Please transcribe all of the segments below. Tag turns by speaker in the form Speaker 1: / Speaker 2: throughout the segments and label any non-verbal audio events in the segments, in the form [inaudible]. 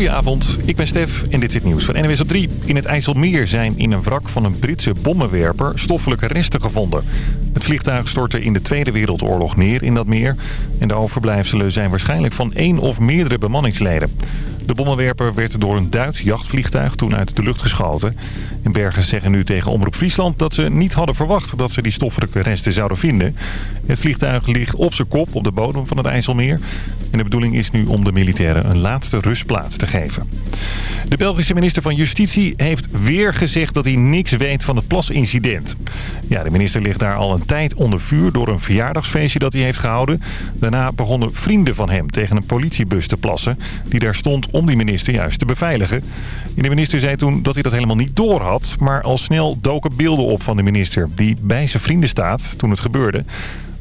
Speaker 1: Goedenavond, ik ben Stef en dit is het nieuws van NWS op 3. In het IJsselmeer zijn in een wrak van een Britse bommenwerper stoffelijke resten gevonden. Het vliegtuig stortte in de Tweede Wereldoorlog neer in dat meer. En de overblijfselen zijn waarschijnlijk van één of meerdere bemanningsleden. De bommenwerper werd door een Duits jachtvliegtuig toen uit de lucht geschoten. En bergers zeggen nu tegen Omroep Friesland dat ze niet hadden verwacht dat ze die stoffelijke resten zouden vinden. Het vliegtuig ligt op zijn kop op de bodem van het IJsselmeer. En de bedoeling is nu om de militairen een laatste rustplaats te geven. De Belgische minister van Justitie heeft weer gezegd dat hij niks weet van het plasincident. Ja, de minister ligt daar al een tijd onder vuur door een verjaardagsfeestje dat hij heeft gehouden. Daarna begonnen vrienden van hem tegen een politiebus te plassen... die daar stond om die minister juist te beveiligen. En de minister zei toen dat hij dat helemaal niet door had... maar al snel doken beelden op van de minister die bij zijn vrienden staat toen het gebeurde...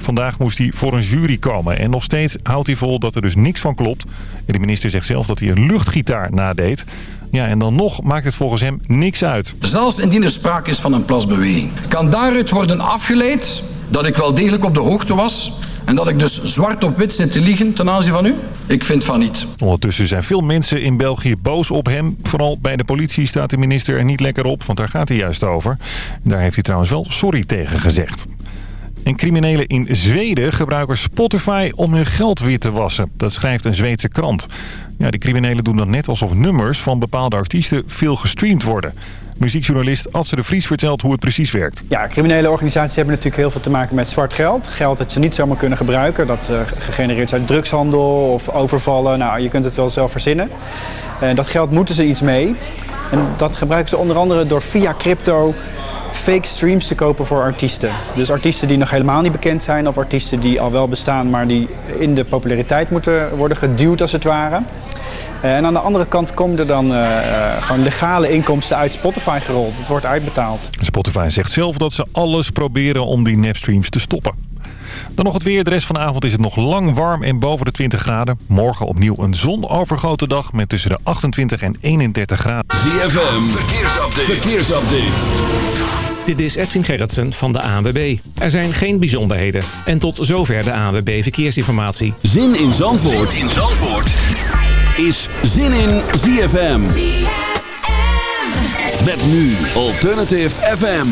Speaker 1: Vandaag moest hij voor een jury komen. En nog steeds houdt hij vol dat er dus niks van klopt. En de minister zegt zelf dat hij een luchtgitaar nadeed. Ja, en dan nog maakt het volgens hem niks uit.
Speaker 2: Zelfs indien er sprake is van een plasbeweging... kan daaruit worden afgeleid dat ik wel degelijk op de hoogte was... en dat ik dus zwart op wit zit te liegen ten aanzien van u? Ik vind van niet.
Speaker 1: Ondertussen zijn veel mensen in België boos op hem. Vooral bij de politie staat de minister er niet lekker op, want daar gaat hij juist over. Daar heeft hij trouwens wel sorry tegen gezegd. En criminelen in Zweden gebruiken Spotify om hun geld weer te wassen. Dat schrijft een Zweedse krant. Ja, de criminelen doen dan net alsof nummers van bepaalde artiesten veel gestreamd worden. Muziekjournalist Adse de Vries vertelt hoe het precies werkt.
Speaker 3: Ja, criminele organisaties hebben natuurlijk heel veel te maken met zwart geld. Geld dat ze niet zomaar kunnen gebruiken. Dat uh, gegenereerd is uit drugshandel of overvallen. Nou, je kunt het wel zelf verzinnen. En dat geld moeten ze iets mee. En dat gebruiken ze onder andere door via crypto fake streams te kopen voor artiesten. Dus artiesten die nog helemaal niet bekend zijn of artiesten die al wel bestaan, maar die in de populariteit moeten worden geduwd als het ware. Eh, en aan de andere kant komen er dan uh, gewoon legale inkomsten uit Spotify gerold. Het wordt uitbetaald.
Speaker 1: Spotify zegt zelf dat ze alles proberen om die nepstreams te stoppen. Dan nog het weer. De rest van de avond is het nog lang warm en boven de 20 graden. Morgen opnieuw een zonovergoten dag met tussen de 28 en 31 graden.
Speaker 4: ZFM, verkeersupdate. verkeersupdate.
Speaker 5: Dit is Edwin Gerritsen van de ANWB. Er zijn geen bijzonderheden. En tot zover de ANWB Verkeersinformatie.
Speaker 4: Zin in Zandvoort, zin in Zandvoort. is Zin in ZFM. ZFM. Met nu Alternative FM.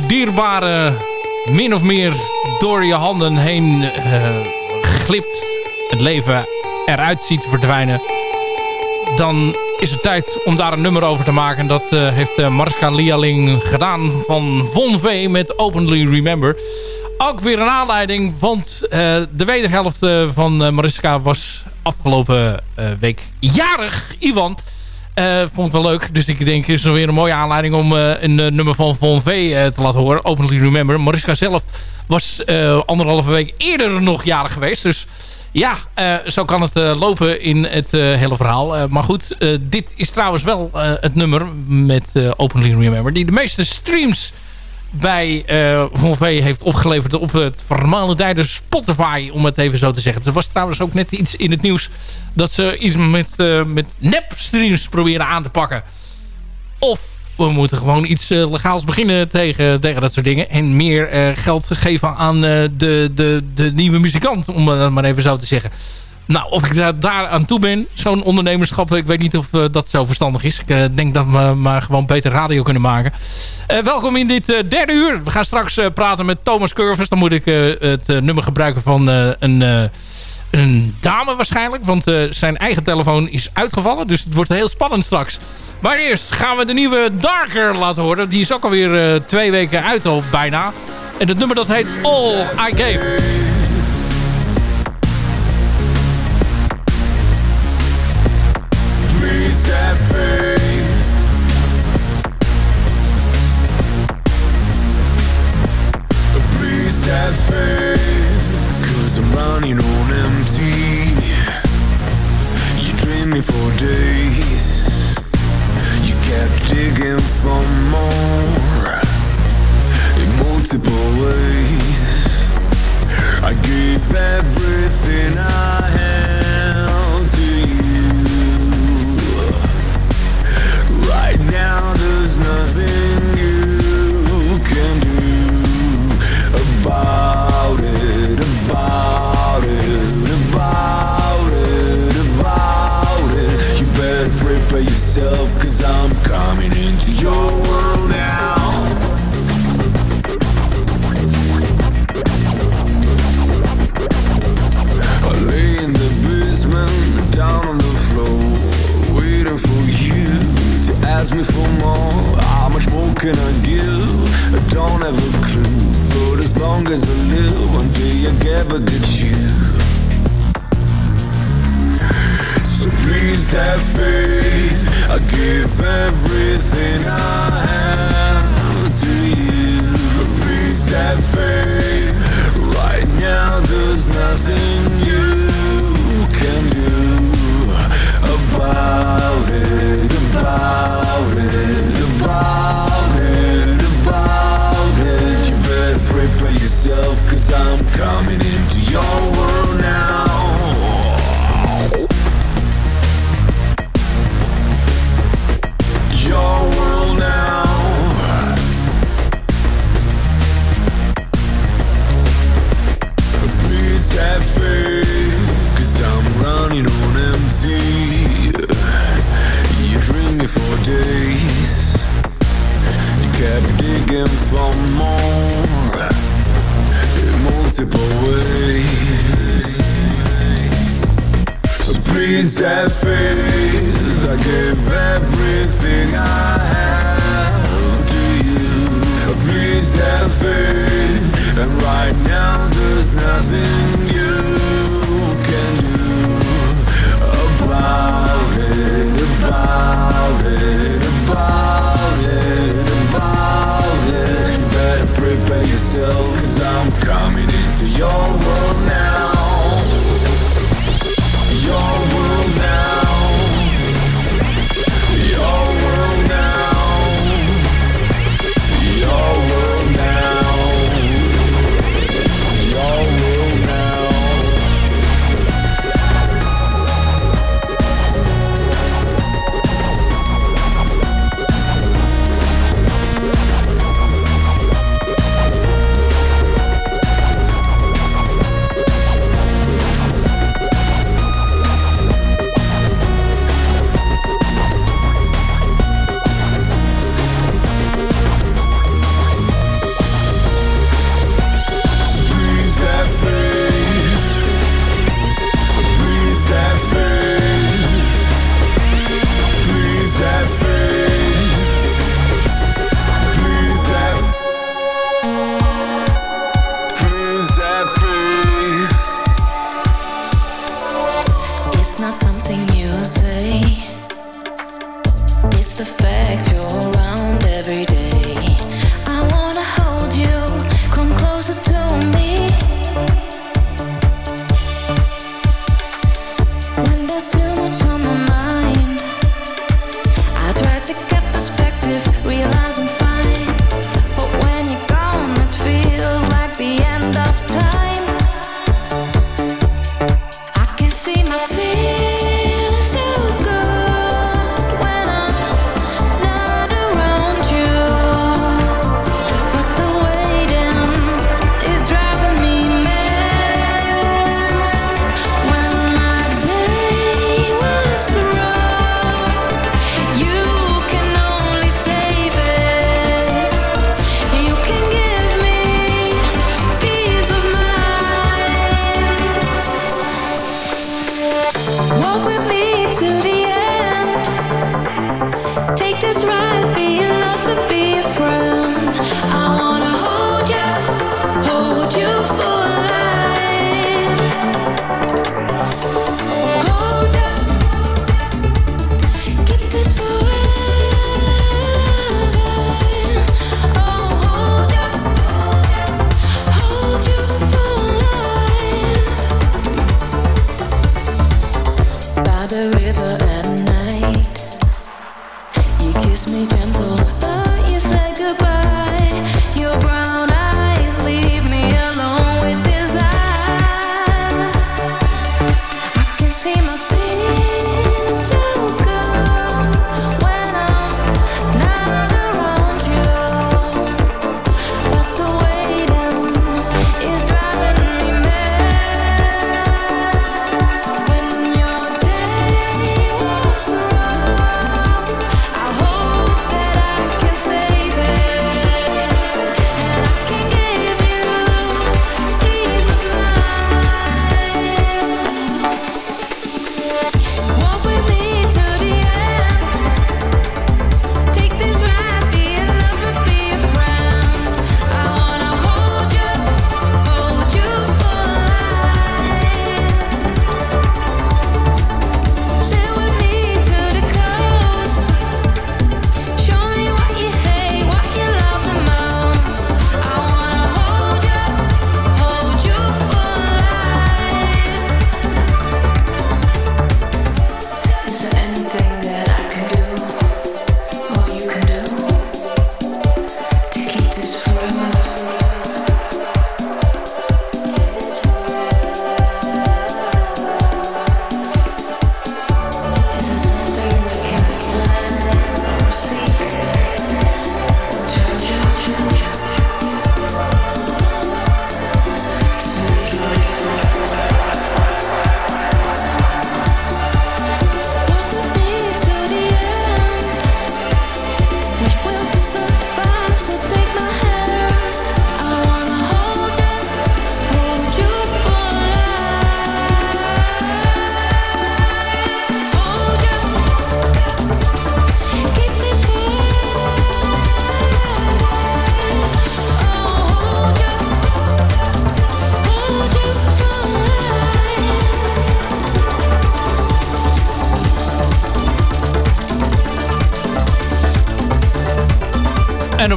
Speaker 6: Dierbare min of meer door je handen heen uh, glipt, het leven eruit ziet verdwijnen, dan is het tijd om daar een nummer over te maken. Dat uh, heeft uh, Marska Lialing gedaan van Von V met Openly Remember. Ook weer een aanleiding, want de wederhelft van Mariska was afgelopen week jarig, Ivan... Uh, vond ik wel leuk. Dus ik denk, is er weer een mooie aanleiding om uh, een uh, nummer van Von V te laten horen. Openly Remember. Mariska zelf was anderhalve week eerder nog jarig geweest. Dus ja, zo kan het lopen in het hele verhaal. maar goed, dit is trouwens wel het nummer met Openly Remember. Die de meeste streams bij uh, Von V heeft opgeleverd op het vermalendijde Spotify, om het even zo te zeggen. Er was trouwens ook net iets in het nieuws dat ze iets met, uh, met nep-streams proberen aan te pakken. Of we moeten gewoon iets uh, legaals beginnen tegen, tegen dat soort dingen. En meer geld geven aan de, de, de nieuwe muzikant, om het maar even zo te zeggen. Nou, of ik daar, aan toe ben, zo'n ondernemerschap, ik weet niet of uh, dat zo verstandig is. Ik uh, denk dat we maar gewoon beter radio kunnen maken. Uh, welkom in dit derde uur. We gaan straks praten met Thomas Curvers. Dan moet ik het nummer gebruiken van een, een dame waarschijnlijk. Want zijn eigen telefoon is uitgevallen. Dus het wordt heel spannend straks. Maar eerst gaan we de nieuwe Darker laten horen. Die is ook alweer twee weken uit al bijna. En het nummer dat heet All I Gave.
Speaker 7: You kept digging for more. In multiple ways. I gave everything I had me for more. How much more can I give? I don't have a clue, but as long as I live, one day I get back at you. So please have faith. I give everything I have to you. Please have faith.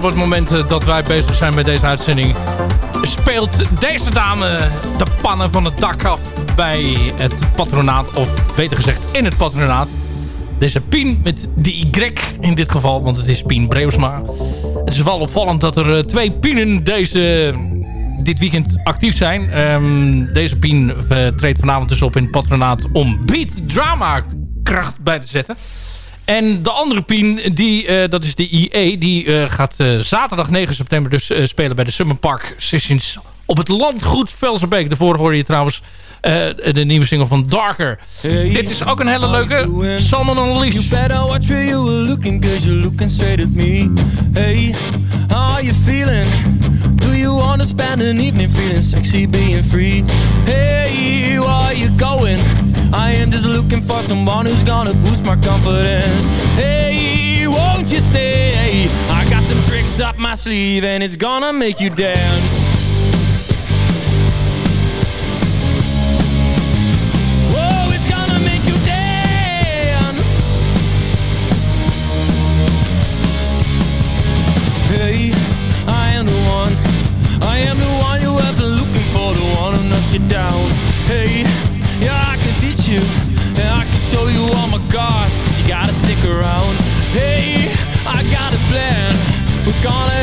Speaker 6: Het moment eh, dat wij bezig zijn met deze uitzending... speelt deze dame de pannen van het dak af bij het patronaat. Of beter gezegd in het patronaat. Deze Pien met de Y in dit geval, want het is Pien Breusma. Het is wel opvallend dat er eh, twee Pienen deze, dit weekend actief zijn. Ehm, deze Pien uh, treedt vanavond dus op in het patronaat om beat drama kracht bij te zetten. En de andere Pien, die, uh, dat is de IE, die uh, gaat uh, zaterdag 9 september dus spelen bij de Summer Park Sessions op het landgoed Velserbeek. Daarvoor hoor je trouwens de nieuwe single van Darker. Hey, Dit is ook een hele leuke Salmon Unleashed. You better watch where you were looking, cause you're looking straight at me. Hey, how are you feeling? Do you wanna spend an evening feeling sexy, being free? Hey, where are you going? I am just looking for someone who's gonna boost my confidence. Hey, won't you stay? I got some tricks up my sleeve and it's gonna make you dance. teach you
Speaker 8: And I can show you all my cards But you gotta stick around. Hey, I got a plan. We're
Speaker 9: gonna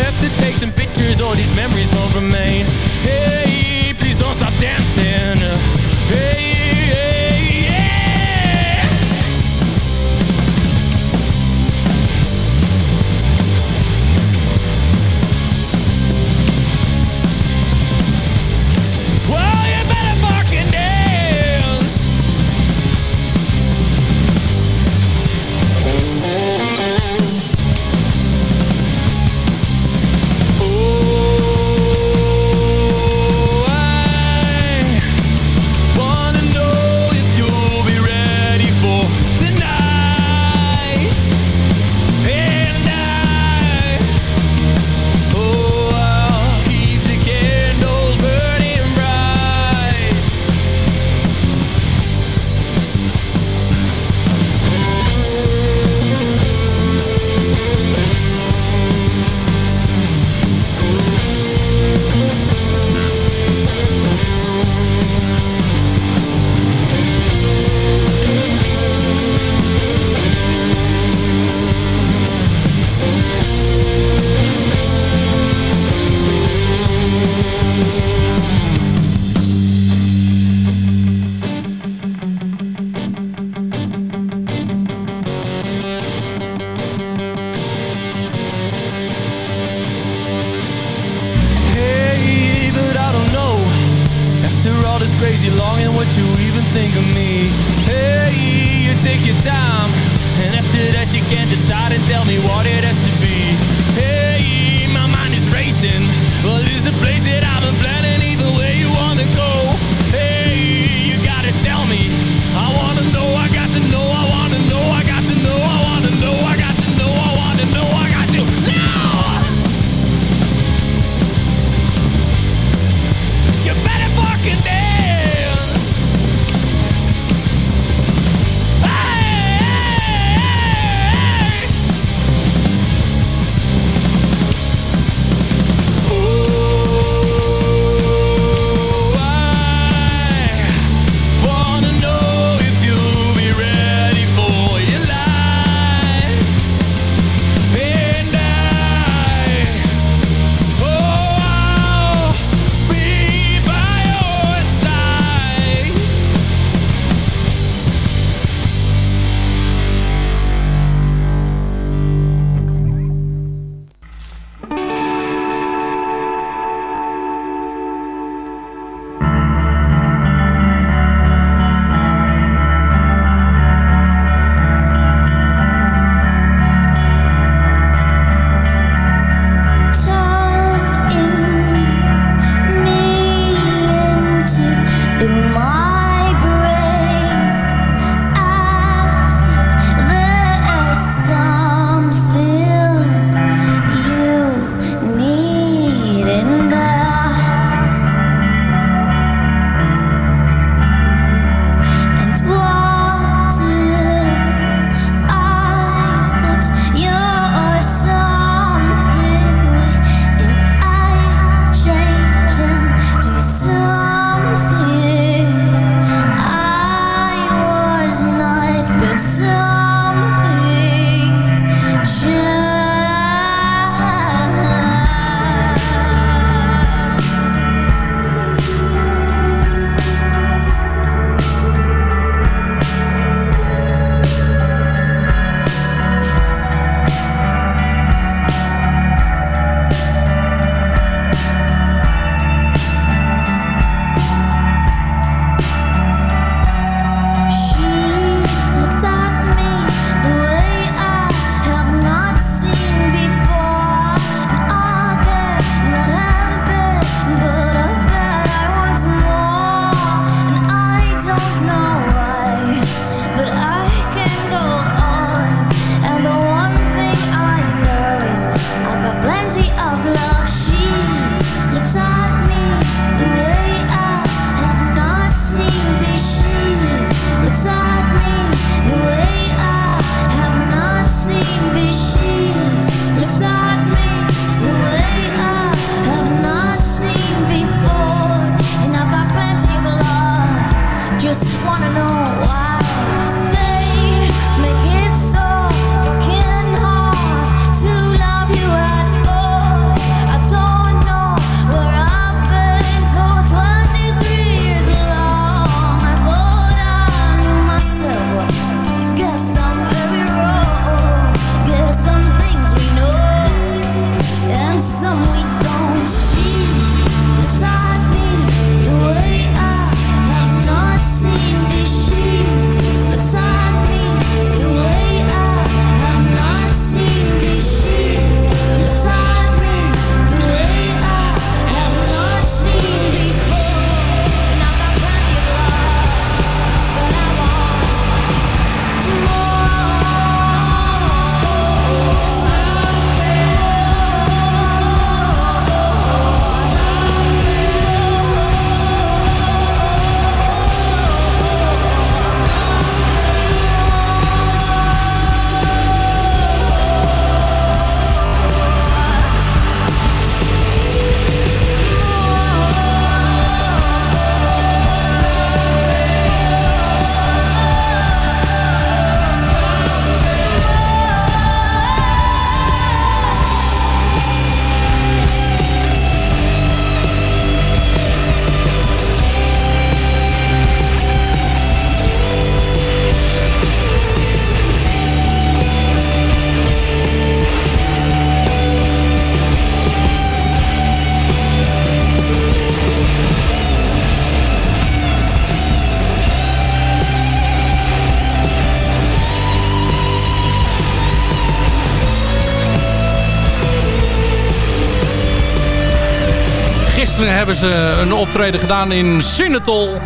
Speaker 9: hebben ze een optreden gedaan in Sinatol.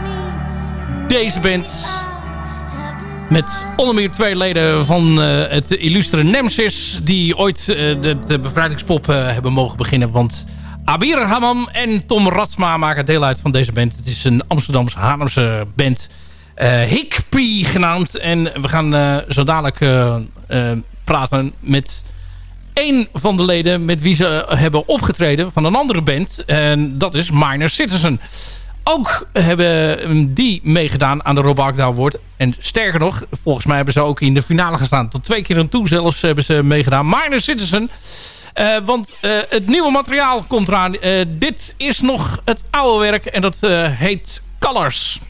Speaker 9: Deze band. Met onder meer twee leden van uh, het illustre Nemesis. Die ooit uh, de, bevrijdingspop uh, hebben mogen beginnen. Want Abir Hamam en Tom Ratsma maken deel uit van deze band. Het is een Amsterdamse Haarlemse band. Hikpie genaamd. En we gaan zo dadelijk praten met één van de leden met wie ze hebben opgetreden van een andere band. En dat is Minor Citizen. Ook hebben die meegedaan aan de Rob Agda Award. En sterker nog, volgens mij hebben ze ook in de finale gestaan. Tot twee keer aan toe zelfs hebben ze meegedaan. Minor Citizen. Uh, want uh, het nieuwe materiaal komt eraan. Uh, dit is nog het oude werk en dat heet Colors.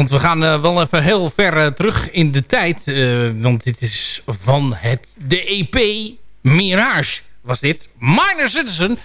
Speaker 9: Want we gaan uh, wel even heel ver uh, terug in de tijd. Uh, want dit is van het, de EP Mirage was dit. Minor Citizen.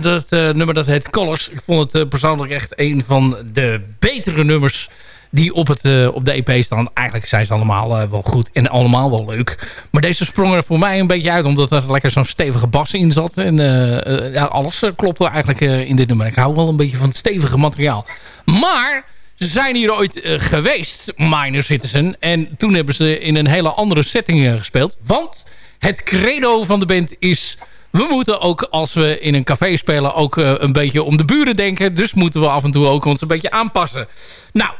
Speaker 9: dat nummer dat heet Colors. Ik vond het persoonlijk echt een van de betere nummers
Speaker 6: die op, het, eh, op de EP staan. Eigenlijk zijn ze allemaal eh, wel goed en allemaal wel leuk. Maar deze sprong er voor mij een beetje uit, omdat er lekker zo'n stevige bas in zat. En eh, eh, ja, alles eh, klopte eigenlijk eh, in dit nummer. Ik hou wel een beetje van het stevige materiaal. Maar ze zijn hier ooit eh, geweest, Minor Citizen. En toen hebben ze in een hele andere setting eh, gespeeld. Want het credo van de band is... We moeten ook, als we in een café spelen, ook eh, een beetje om de buren denken. Dus moeten we af en toe ook ons een beetje aanpassen. Nou,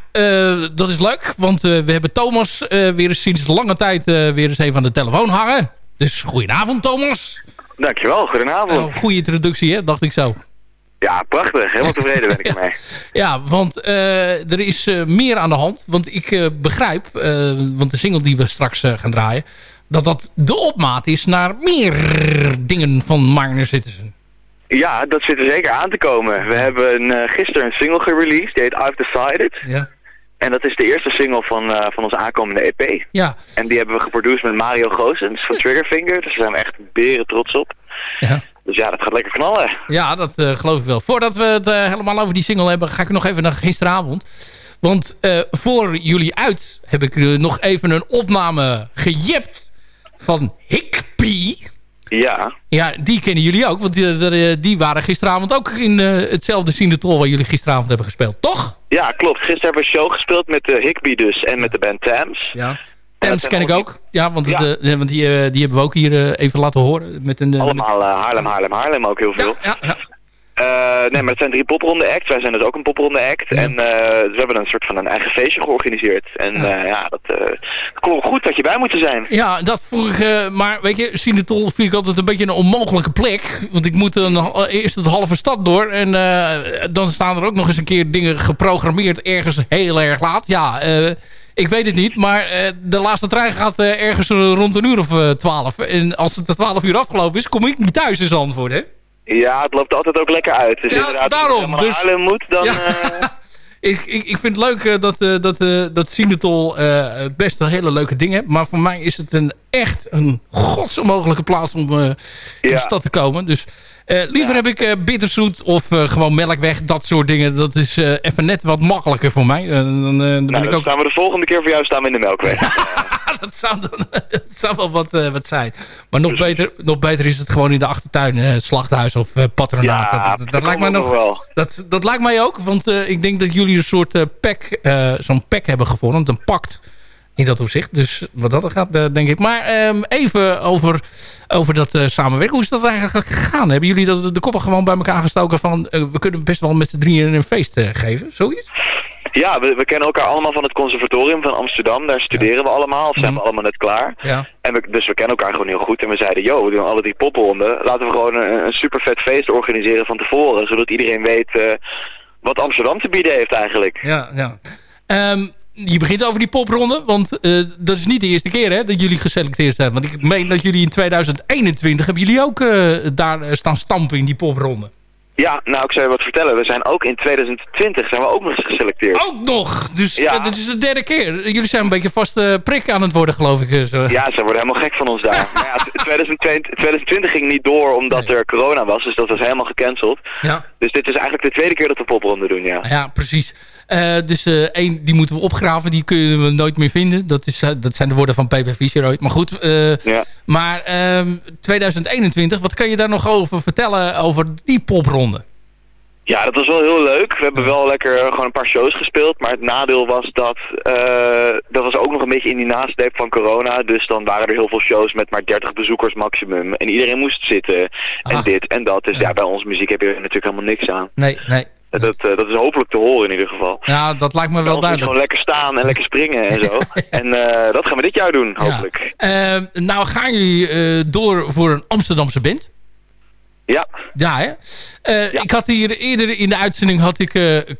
Speaker 6: dat is leuk. Want we hebben Thomas weer eens sinds lange tijd weer eens even aan de telefoon hangen. Dus goedenavond, Thomas.
Speaker 10: Dankjewel, goedenavond.
Speaker 6: Nou, goede introductie, hè? Dacht ik zo.
Speaker 10: Ja, prachtig. Helemaal tevreden ben ik [laughs] ermee.
Speaker 6: Ja, want eh, er is eh, meer aan de hand. Want ik eh, begrijp, want de single die we straks gaan draaien... dat dat de opmaat is naar meer dingen van Minor Citizen.
Speaker 10: Ja, dat zit er zeker aan te komen. We hebben gisteren een single gereleased, die heet I've Decided.
Speaker 6: Ja.
Speaker 10: En dat is de eerste single van, eh, van onze aankomende EP.
Speaker 6: Ja.
Speaker 10: En die hebben we geproduceerd met Mario Goossens van Triggerfinger. Dus daar zijn we echt beren trots op.
Speaker 6: Ja.
Speaker 10: Dus ja, dat gaat lekker knallen.
Speaker 6: Ja, dat eh, geloof ik wel. Voordat we het eh, helemaal over die single hebben... ga ik nog even naar gisteravond. Want eh, voor jullie uit heb ik nog even een opname gejept van Hickpie.
Speaker 10: Ja.
Speaker 6: Ja, die kennen jullie ook. Want die, die- waren gisteravond ook in hetzelfde Sinetol... waar jullie gisteravond hebben gespeeld, toch?
Speaker 10: Ja, klopt. Gisteren hebben we een show gespeeld met de Higby dus en met de band Tams.
Speaker 6: Ja.
Speaker 10: Dat
Speaker 6: ken ik ook. Ja, want,
Speaker 10: Ja.
Speaker 6: het, want die, eh, die hebben we ook hier eh, even laten horen. Met een, eh,
Speaker 10: Allemaal Haarlem, Haarlem, Haarlem ook heel veel.
Speaker 6: Ja, ja.
Speaker 10: Nee, maar het zijn drie popronde acts. Wij zijn dus ook een popronde act.
Speaker 6: Ja.
Speaker 10: En eh, we hebben een soort van een eigen feestje georganiseerd. En
Speaker 6: Ja.
Speaker 10: ja dat klonk goed dat je bij moet zijn.
Speaker 6: Ja, dat eh, maar weet je, Sinetol vind ik altijd een beetje een onmogelijke plek. Want ik moet een, eerst het halve stad door. En dan staan er ook nog eens een keer dingen geprogrammeerd ergens heel erg laat. Ja, eh, ik weet het niet. Maar eh, de laatste trein gaat eh, ergens rond een uur of eh, twaalf. en als het de twaalf uur afgelopen is, kom ik niet thuis in Zandvoort, hè?
Speaker 10: Ja, het loopt altijd ook lekker uit. Dus
Speaker 6: Ja,
Speaker 10: inderdaad,
Speaker 6: daarom.
Speaker 10: als je
Speaker 6: Dus-
Speaker 10: moet, dan...
Speaker 6: Ja. [laughs] Ik, ik, ik vind het leuk dat, dat, dat Sinetol best een hele leuke dingen heeft. Maar voor mij is het een, echt een godsonmogelijke plaats om in de stad te komen. Dus eh, liever heb ik eh, bitterzoet of eh, gewoon melkweg, dat soort dingen. Dat is even net wat makkelijker voor mij. Dan, dan ben
Speaker 10: nou,
Speaker 6: ik
Speaker 10: dan
Speaker 6: ook...
Speaker 10: staan we de volgende keer voor jou staan we in de Melkweg. [laughs]
Speaker 6: dat, zou [laughs] dat zou wel wat, wat zijn. Maar nog beter, nog beter is het gewoon in de achtertuin, slachthuis of patronaat.
Speaker 10: Ja,
Speaker 6: dat, dat, lijkt mij nog...
Speaker 10: wel.
Speaker 6: Dat, dat lijkt mij ook, want ik denk dat jullie een soort pack, zo'n pack hebben gevormd, een pact in dat opzicht. Dus wat dat er gaat, eh, denk ik. Maar ehm, even over, over dat eh, samenwerken. Hoe is dat eigenlijk gegaan? Hebben jullie dat, de koppen gewoon bij elkaar gestoken van... eh, we kunnen best wel met z'n drieën een feest geven? Zoiets?
Speaker 10: Ja, we, we kennen elkaar allemaal van het conservatorium van Amsterdam. Daar studeren we allemaal, of zijn we
Speaker 6: Mhm.
Speaker 10: allemaal net klaar.
Speaker 6: Ja.
Speaker 10: En we, dus we kennen elkaar gewoon heel goed. En we zeiden, yo, we doen alle drie popronden. Laten we gewoon een, een super vet feest organiseren van tevoren. Zodat iedereen weet wat Amsterdam te bieden heeft eigenlijk.
Speaker 6: Ja, ja. Ehm, je begint over die popronde, want eh, dat is niet de eerste keer hè, dat jullie geselecteerd zijn. Want ik meen dat jullie in 2021 hebben jullie ook eh, daar eh, staan stampen in die popronde.
Speaker 10: Ja, nou ik zou je wat vertellen. We zijn ook in 2020 zijn we ook nog eens geselecteerd.
Speaker 6: Ook nog! Dus
Speaker 10: Ja.
Speaker 6: dit is de derde keer. Jullie zijn een beetje vaste prik aan het worden, geloof ik. zo.
Speaker 10: Ja, ze worden helemaal gek van ons daar. [laughs] maar ja, 2020, 2020 ging niet door omdat er corona was. Dus dat was helemaal gecanceld.
Speaker 6: Ja.
Speaker 10: Dus dit is eigenlijk de tweede keer dat we popronde doen, ja.
Speaker 6: Ja, precies. Eh, dus eh één, die moeten we opgraven. Die kunnen we nooit meer vinden. Dat, is, eh, dat zijn de woorden van PP Fischer ooit. Maar goed.
Speaker 10: Ja.
Speaker 6: Maar ehm, 2021, wat kan je daar nog over vertellen over die popronde?
Speaker 10: Ja, dat was wel heel leuk. We hebben wel lekker gewoon een paar shows gespeeld. Maar het nadeel was dat, dat was ook nog een beetje in die nasleep van corona. Dus dan waren er heel veel shows met maar 30 bezoekers maximum. En iedereen moest zitten. En
Speaker 6: Ach.
Speaker 10: dit en dat. Dus
Speaker 6: Ja.
Speaker 10: ja. bij onze muziek heb je er natuurlijk helemaal niks aan.
Speaker 6: Nee, nee.
Speaker 10: Dat, eh, dat is hopelijk te horen in ieder geval.
Speaker 6: Ja, dat lijkt me wel
Speaker 10: je
Speaker 6: duidelijk.
Speaker 10: gewoon lekker staan en lekker springen en zo. [laughs] en eh, dat gaan we dit jaar doen, hopelijk.
Speaker 6: Ja. Eh, nou gaan jullie eh, door voor een Amsterdamse band.
Speaker 10: Ja,
Speaker 6: Ja, hè?
Speaker 10: Ja.
Speaker 6: Ik had hier eerder in de uitzending had ik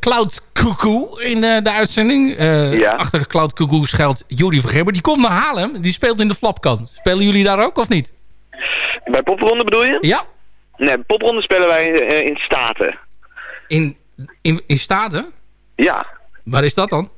Speaker 6: Cloud Cuckoo in de uitzending.
Speaker 10: Ja.
Speaker 6: Achter Cloud Cuckoo schuilt Jori Vergeber. Die komt naar Haarlem. Die speelt in de Flapkant. Spelen jullie daar ook of niet?
Speaker 10: bij popronde bedoel je?
Speaker 6: Ja?
Speaker 10: Nee, popronde spelen wij in Staten.
Speaker 6: In, in, in Staten?
Speaker 10: Ja,
Speaker 6: Waar is dat dan?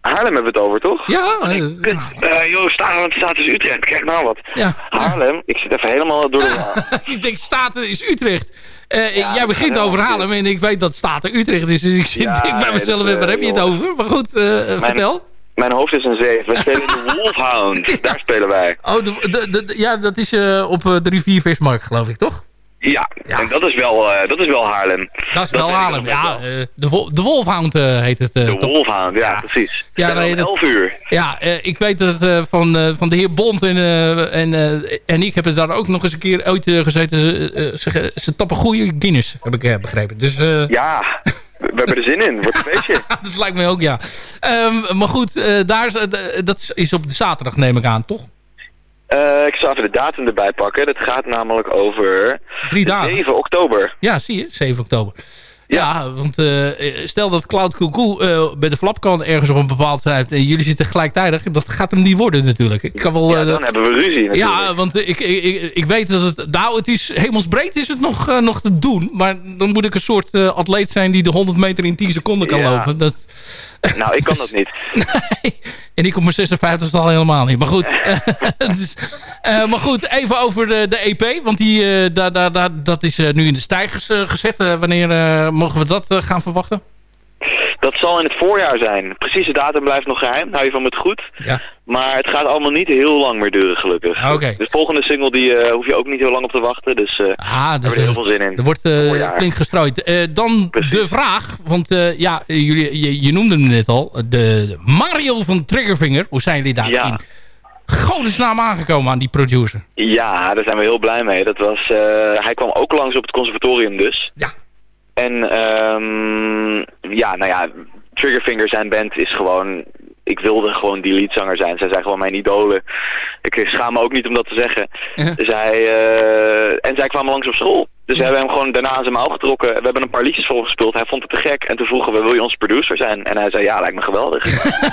Speaker 10: Haarlem hebben we het over, toch?
Speaker 6: Ja. Eh,
Speaker 10: joh, Staten, Staten is Utrecht. Kijk nou wat.
Speaker 6: ja.
Speaker 10: Haarlem, ik zit even helemaal door de [laughs]
Speaker 6: ik denk Staten is Utrecht. Eh, jij begint over Haarlem en ik weet dat Staten Utrecht is. Dus ik zit
Speaker 10: Ja, [laughs]
Speaker 6: denk bij mezelf,
Speaker 10: dat,
Speaker 6: waar heb je het over? Maar goed, vertel.
Speaker 10: Mijn hoofd is een zeef. Wij spelen de [laughs] Wolfhound. Daar spelen wij.
Speaker 6: Oh, de, de, de- ja, dat is op de rivier Versmarkt, geloof ik, toch?
Speaker 10: Ja, en dat is wel, eh, dat is wel Haarlem.
Speaker 6: Dat is wel Haarlem. Ja,
Speaker 10: wel.
Speaker 6: eh, de, Wol- de Wolfhound eh, heet het.
Speaker 10: De? Wolfhound, ja, precies.
Speaker 6: Ja, nee,
Speaker 10: om
Speaker 6: dat-
Speaker 10: 11 uur.
Speaker 6: Ja, ik weet dat van, van de heer Bond en, en, en ik hebben daar ook nog eens een keer ooit gezeten. Ze, ze, ze tappen goede Guinness, heb ik begrepen. Dus
Speaker 10: Ja, we hebben er zin in. [laughs] Wordt een feestje. [laughs]
Speaker 6: dat lijkt mij ook, ja. Ehm, maar goed, daar is, dat is op de zaterdag, neem ik aan, toch?
Speaker 10: Eh, ik zal even de datum erbij pakken. Dat gaat namelijk over
Speaker 6: Drie dagen.
Speaker 10: 7 oktober.
Speaker 6: Ja, zie je, 7 oktober. Ja, want eh, stel dat Cloud Cuckoo eh, bij de Flapkan ergens op een bepaald tijd... en jullie zitten gelijktijdig, dat gaat hem niet worden natuurlijk. Ik kan wel...
Speaker 10: Ja,
Speaker 6: eh,
Speaker 10: dan hebben we ruzie natuurlijk.
Speaker 6: Ja, want ik, ik, ik, ik weet dat het... Nou, het is hemelsbreed is het nog, eh, nog te doen. Maar dan moet ik een soort eh, atleet zijn die de 100 meter in 10 seconden kan
Speaker 10: Ja.
Speaker 6: lopen. Dat,
Speaker 10: Nou, ik kan dat niet. [laughs]
Speaker 6: en ik op mijn 56 al helemaal niet. Maar goed, [laughs] dus, eh, maar goed even over de, de EP. Want die, eh, daar daar daar dat is eh, nu in de stijgers eh, gezet. Eh, wanneer eh, mogen we dat eh, gaan verwachten?
Speaker 10: Dat zal in het voorjaar zijn. Precieze datum blijft nog geheim. Hou je van het goed.
Speaker 6: Ja.
Speaker 10: Maar het gaat allemaal niet heel lang meer duren, gelukkig.
Speaker 6: Oké.
Speaker 10: De volgende single die, eh, hoef je ook niet heel lang op te wachten. Dus eh
Speaker 6: Ah, dus,
Speaker 10: heel veel zin in.
Speaker 6: Er wordt flink gestrooid. Dan de vraag, want ja, jullie, je, je noemde hem net al. De Mario van Triggerfinger. Hoe zijn jullie daar
Speaker 10: Ja.
Speaker 6: godesnaam aangekomen aan die producer?
Speaker 10: Ja, daar zijn we heel blij mee. Dat was, hij kwam ook langs op het conservatorium dus.
Speaker 6: Ja.
Speaker 10: En ehm, ja, nou ja, Triggerfinger zijn band is gewoon... Ik wilde gewoon die leadzanger zijn. Zij zijn gewoon mijn idolen. Ik schaam me ook niet om dat te zeggen. Hij, eh, en zij kwamen langs op school. Dus we hebben hem gewoon daarna aan zijn mouw getrokken. We hebben een paar liedjes voor hem gespeeld. Hij vond het te gek. En toen vroegen we, wil je onze producer zijn? En hij zei, ja, lijkt me geweldig.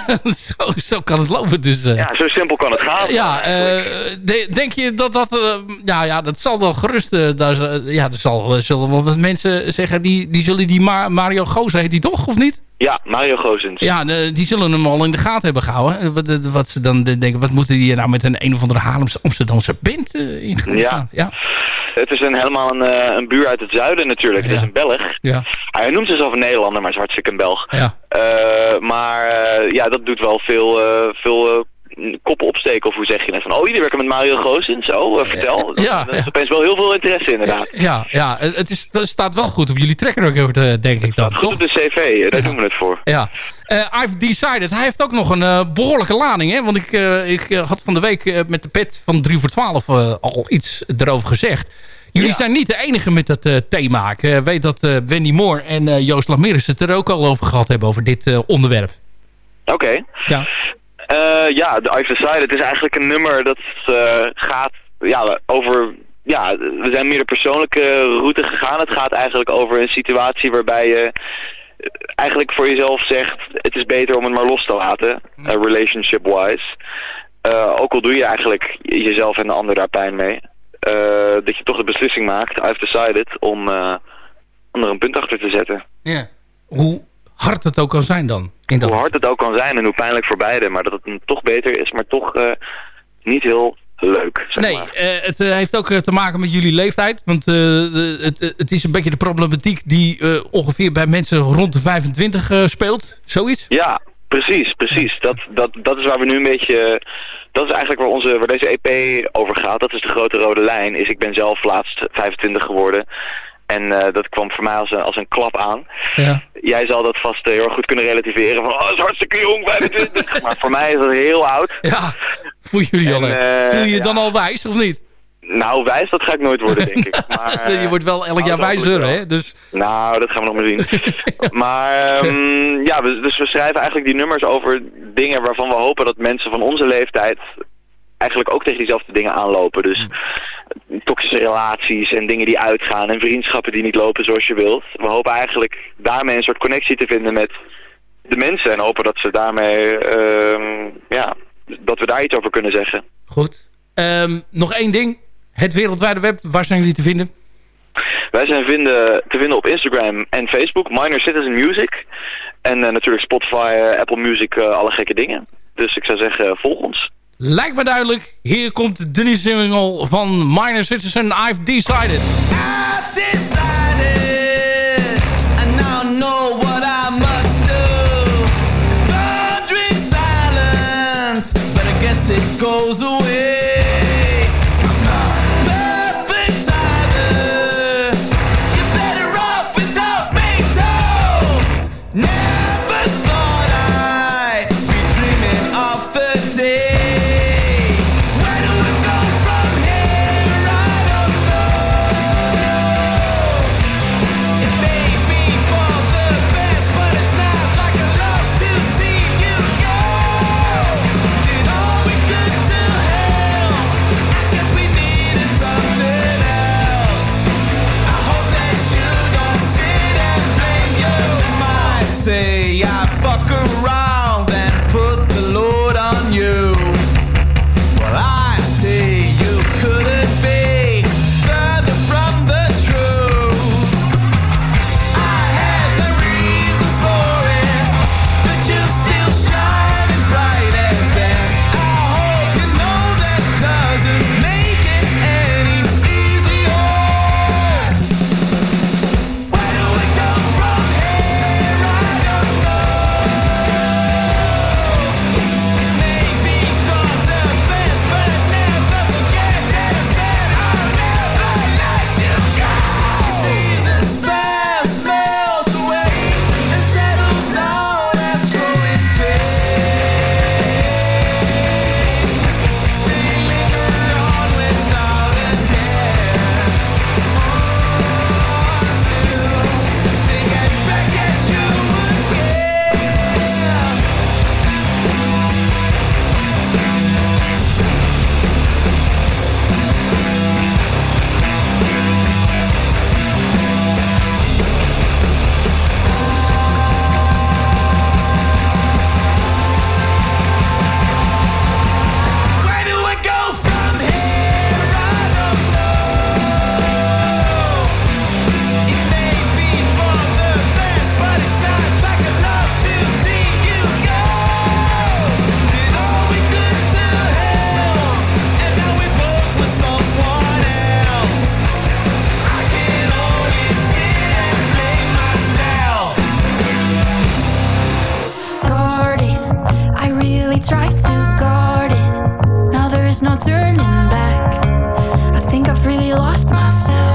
Speaker 10: [laughs]
Speaker 6: zo, zo kan het lopen. Dus, eh.
Speaker 10: ja, zo simpel kan het gaan.
Speaker 6: Ja, eh, de- denk je dat dat... eh, ja, ja, dat zal wel gerust... daar, ja, er zal, zullen wel wat mensen zeggen... Die, die zullen die Ma- Mario Goos heet die toch, of niet?
Speaker 10: Ja, Mario Gozens.
Speaker 6: Ja, de- die zullen hem al in de gaten hebben gehouden. Eh, Wat, wat- wat ze dan denken, wat moeten die nou met een een of andere Haarlemse Amsterdamse band eh, in gaan
Speaker 10: Ja.
Speaker 6: Ja.
Speaker 10: Het is een, helemaal een, eh, een buur uit het zuiden natuurlijk. Het is een Belg.
Speaker 6: Ja.
Speaker 10: Hij noemt zichzelf een Nederlander, maar is hartstikke een Belg.
Speaker 6: Ja.
Speaker 10: Eh, maar eh, ja, dat doet wel veel, eh, veel eh, koppen opsteken. Of hoe zeg je dat? Van, oh, jullie werken met Mario Goossens? Zo, eh, vertel. Dat,
Speaker 6: Ja,
Speaker 10: dat is opeens wel heel veel interesse inderdaad.
Speaker 6: Ja, ja het, is, het staat wel goed op jullie track record, eh, denk ik dan,
Speaker 10: Goed
Speaker 6: toch?
Speaker 10: op de cv, eh, daar doen we het voor.
Speaker 6: Ja. I've Decided. Hij heeft ook nog een eh, behoorlijke lading. Hè? Want ik, ik had van de week met de pet van 3 voor 12 eh, al iets erover gezegd. Jullie
Speaker 10: Ja.
Speaker 6: zijn niet de enige met dat thema. Ik weet dat Wendy Moore en Joost Lameres het er ook al over gehad hebben. Over dit onderwerp.
Speaker 10: Oké.
Speaker 6: Ja.
Speaker 10: Eh, ja, de I've Decided is eigenlijk een nummer dat eh, gaat ja, over... Ja, we zijn meer de persoonlijke route gegaan. Het gaat eigenlijk over een situatie waarbij je eigenlijk voor jezelf zegt... het is beter om het maar los te laten, eh, relationship-wise. Ook al doe je eigenlijk jezelf en de ander daar pijn mee. dat je toch de beslissing maakt, I've decided, om, om er een punt achter te zetten.
Speaker 6: Ja. Hoe hard het ook kan zijn dan. In dat
Speaker 10: Hoe hard het ook kan zijn en hoe pijnlijk voor beide. Maar dat het toch beter is, maar toch eh, niet heel leuk. Zeg
Speaker 6: Nee,
Speaker 10: maar.
Speaker 6: eh, het eh, heeft ook te maken met jullie leeftijd. Want de- het, het is een beetje de problematiek die ongeveer bij mensen rond de 25 eh, speelt. Zoiets?
Speaker 10: Ja, precies, precies. Dat, dat, dat is waar we nu een beetje... Dat is eigenlijk waar, onze, waar deze EP over gaat. Dat is de grote rode lijn. Is ik ben zelf laatst 25 geworden. En eh, dat kwam voor mij als een, als een klap aan.
Speaker 6: Ja.
Speaker 10: Jij zal dat vast eh, heel erg goed kunnen relativeren. Van, oh, dat is hartstikke jong, 25. [laughs] maar voor mij is dat heel oud.
Speaker 6: Ja, voel jullie al.
Speaker 10: Eh,
Speaker 6: Voel je je
Speaker 10: ja.
Speaker 6: dan al wijs of niet?
Speaker 10: Nou, wijs, dat ga ik nooit worden, denk ik. [laughs] Maar,
Speaker 6: je wordt wel elk
Speaker 10: nou,
Speaker 6: jaar wijzer, hè? Dus,
Speaker 10: Nou, dat gaan we nog maar zien. [laughs] maar ehm, ja, we- dus we schrijven eigenlijk die nummers over dingen waarvan we hopen dat mensen van onze leeftijd eigenlijk ook tegen diezelfde dingen aanlopen. Dus toxische relaties en dingen die uitgaan en vriendschappen die niet lopen zoals je wilt. We hopen eigenlijk daarmee een soort connectie te vinden met de mensen en hopen dat ze daarmee, ehm, ja, dat we daar iets over kunnen zeggen.
Speaker 6: goed. Ehm, nog één ding. Het wereldwijde web, waar zijn jullie te vinden?
Speaker 10: Wij zijn vinden, te vinden op Instagram en Facebook, Minor Citizen Music. En eh, natuurlijk Spotify, eh, Apple Music, eh, alle gekke dingen. Dus ik zou zeggen, volg ons.
Speaker 6: Lijkt me duidelijk. Hier komt de nieuwe single van Minor Citizen. I've Decided.
Speaker 9: I've Decided. it goes away
Speaker 11: lost myself.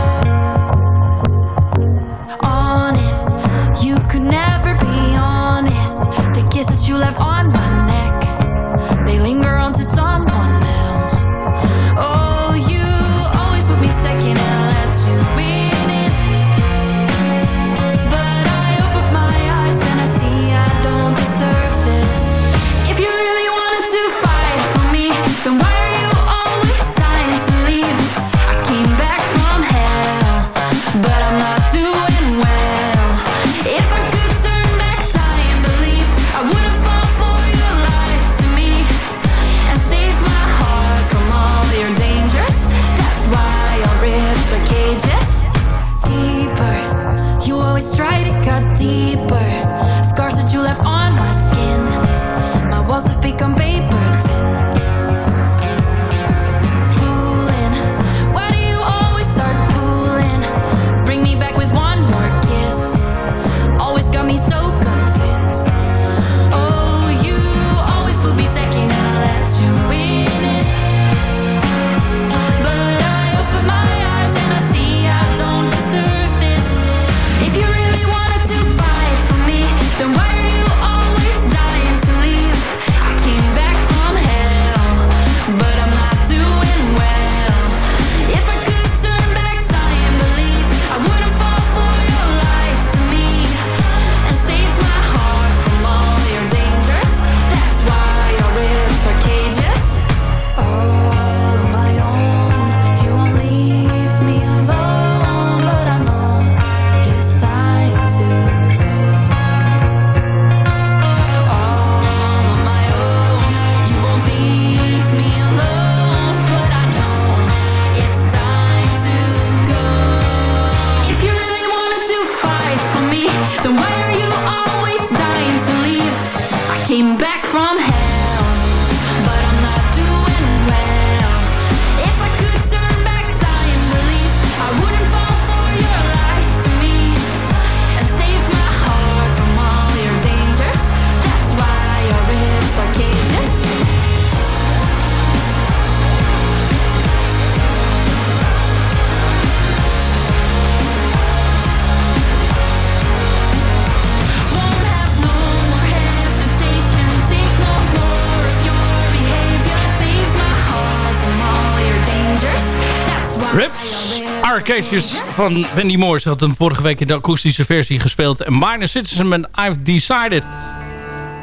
Speaker 6: Arcasius van Wendy Moore had hem vorige week in de akoestische versie gespeeld. En Minor Citizen met I've Decided.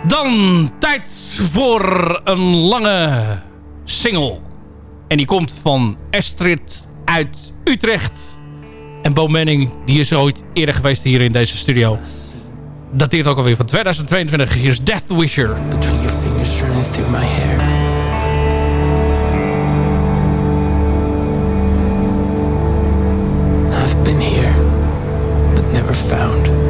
Speaker 6: Dan tijd voor een lange single. En die komt van Astrid uit Utrecht. En Bo Manning, die is ooit eerder geweest hier in deze studio. Dateert ook alweer van 2022. Hier is Death Wisher.
Speaker 9: Between your fingers running through my hair. Found.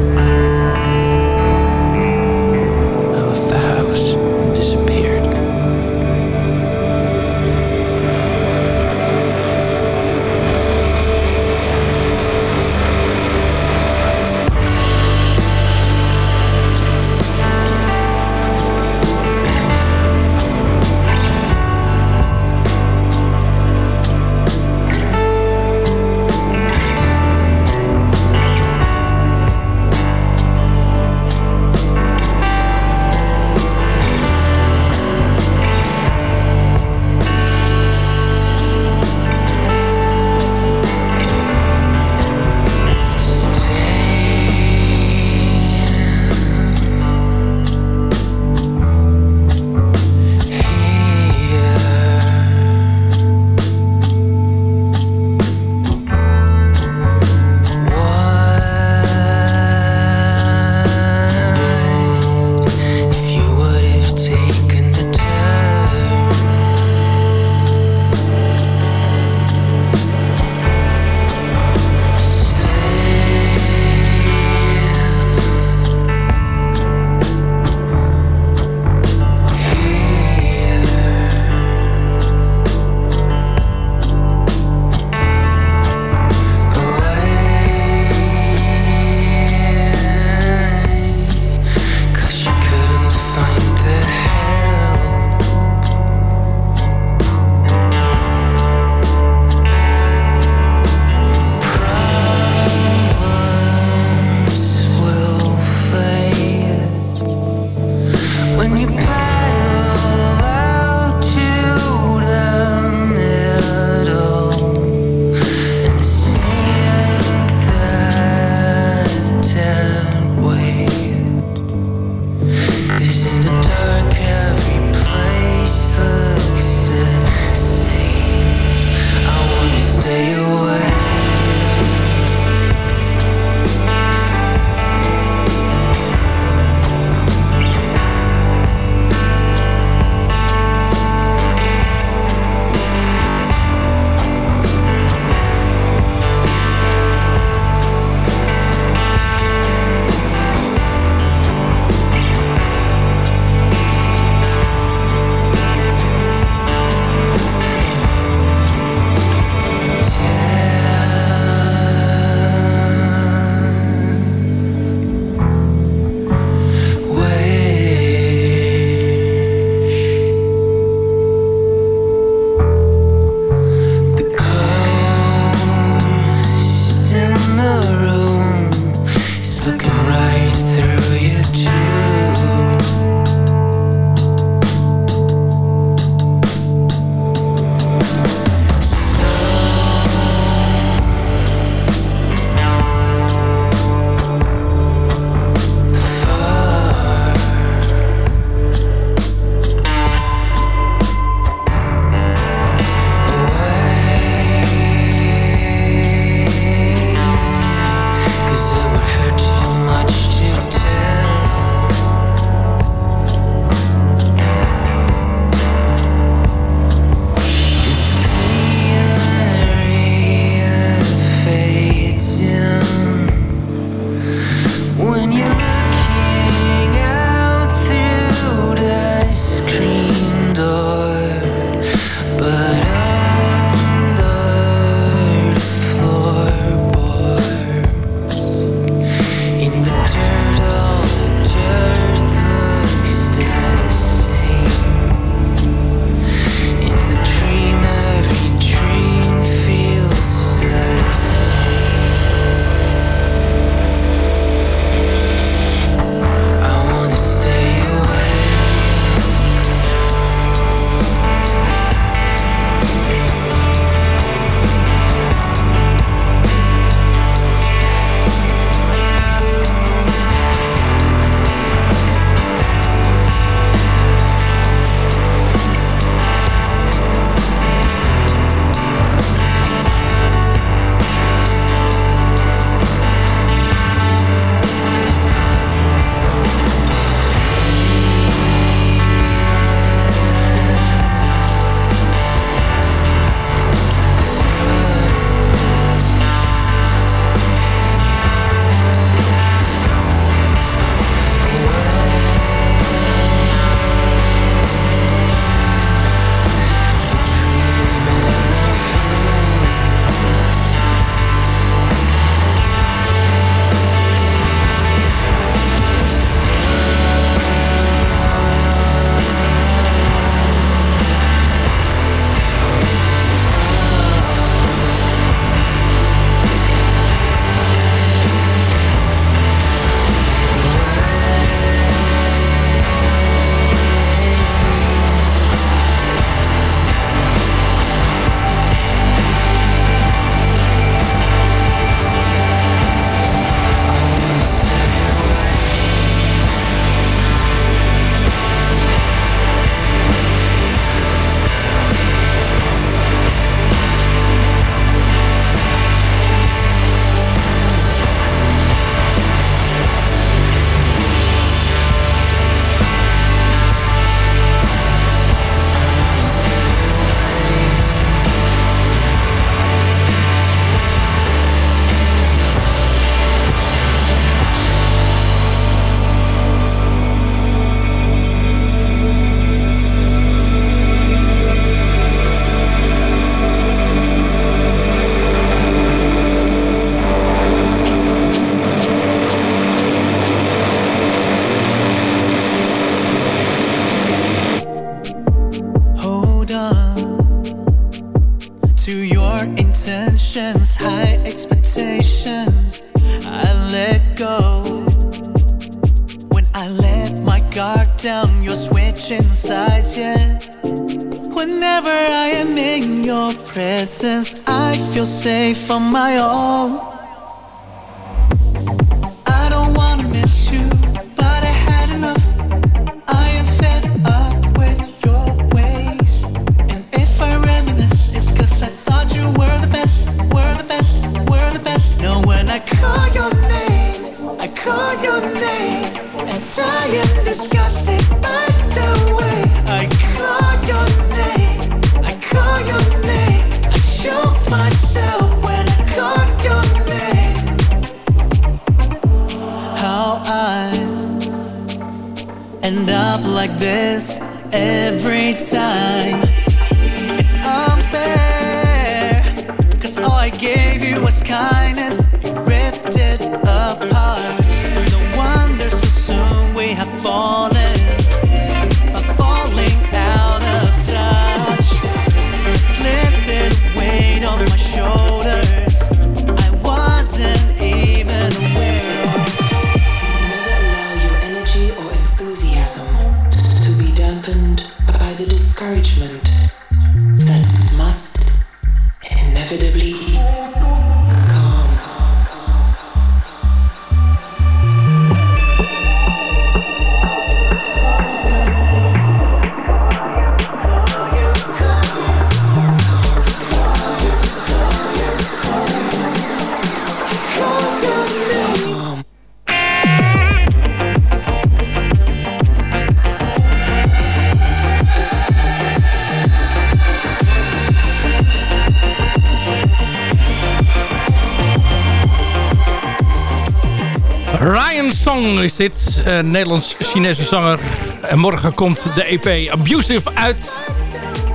Speaker 6: Dit. Een Nederlands-Chinese zanger. En morgen komt de EP Abusive uit.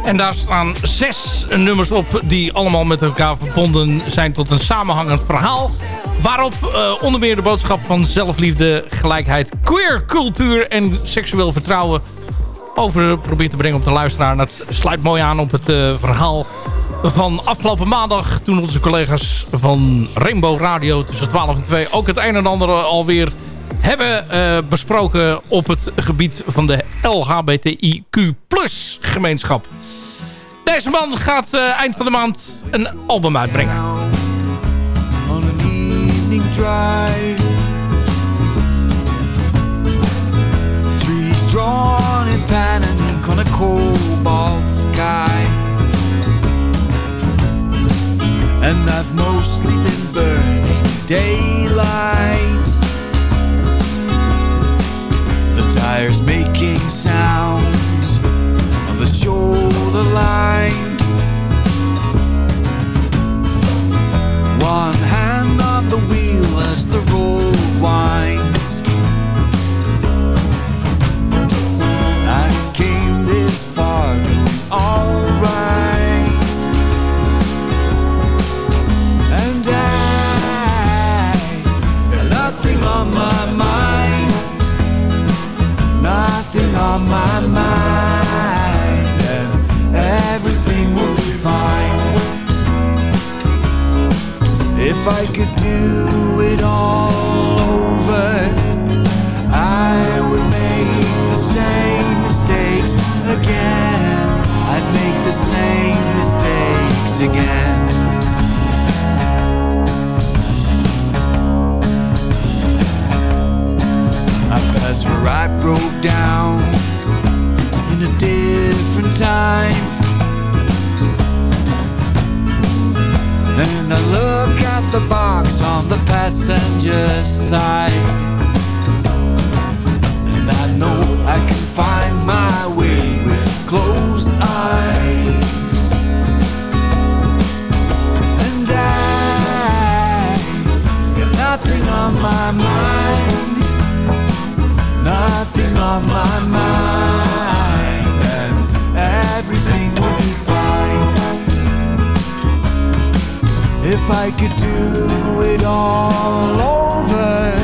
Speaker 6: En daar staan zes nummers op die allemaal met elkaar verbonden zijn tot een samenhangend verhaal. Waarop eh, onder meer de boodschap van zelfliefde, gelijkheid, queer cultuur en seksueel vertrouwen over probeert te brengen op de luisteraar. En dat sluit mooi aan op het eh, verhaal van afgelopen maandag... toen onze collega's van Rainbow Radio tussen 12 en 2... ook het een en ander alweer hebben eh, besproken op het gebied van de LHBTIQ gemeenschap. Deze man gaat eh, eind van de maand een album uitbrengen.
Speaker 8: on an evening drive. Trees drawn in ink on a cobalt sky. And I've mostly been burning daylight. Tires making sounds at the box on the passenger side. And I know I can find my way with closed eyes. And I got nothing on my mind. Nothing on my mind. If I could do it all over,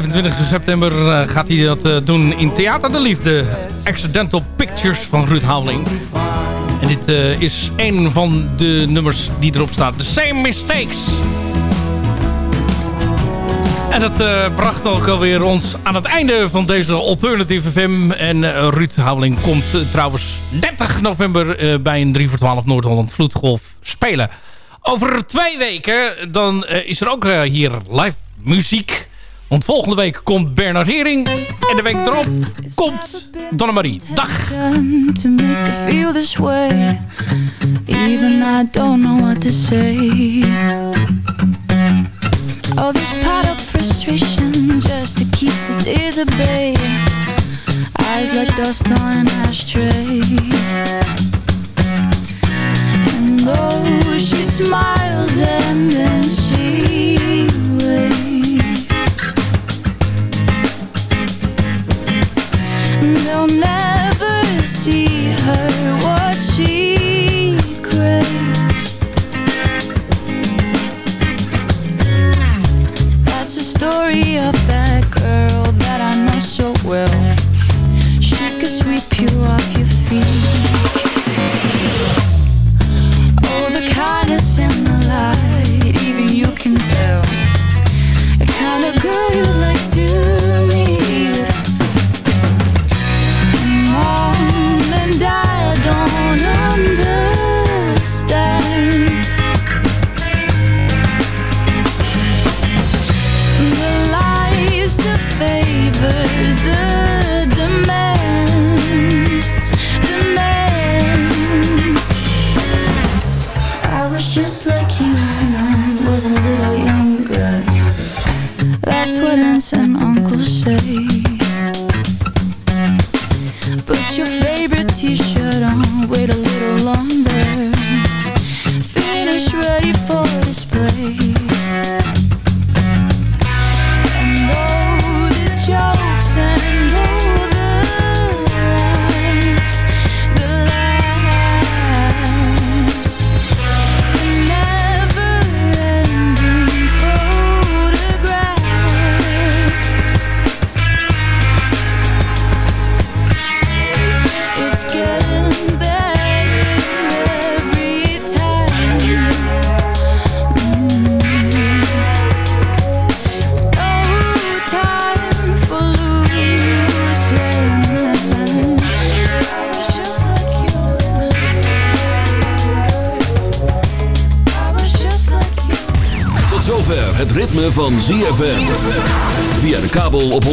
Speaker 6: 25 september eh, gaat hij dat eh, doen in Theater de Liefde. Accidental Pictures van Ruud Houweling. En dit eh, is een van de nummers die erop staat. The Same Mistakes. En dat bracht ook alweer ons aan het einde van deze Alternative FM. En Ruud Houweling komt trouwens 30 november bij een 3 voor 12 Noord-Holland Vloedgolf spelen. Over twee weken dan is er ook hier live muziek. Want volgende week komt Bernard Hering. En de week erop komt Donna-Marie. Dag!
Speaker 11: to make feel this way. Even I don't know what to say. All this piled up frustration just to keep the tears at bay. Eyes like dust on an ashtray. And oh, she smiles and then she girl that I know so well. She could sweep you off your feet.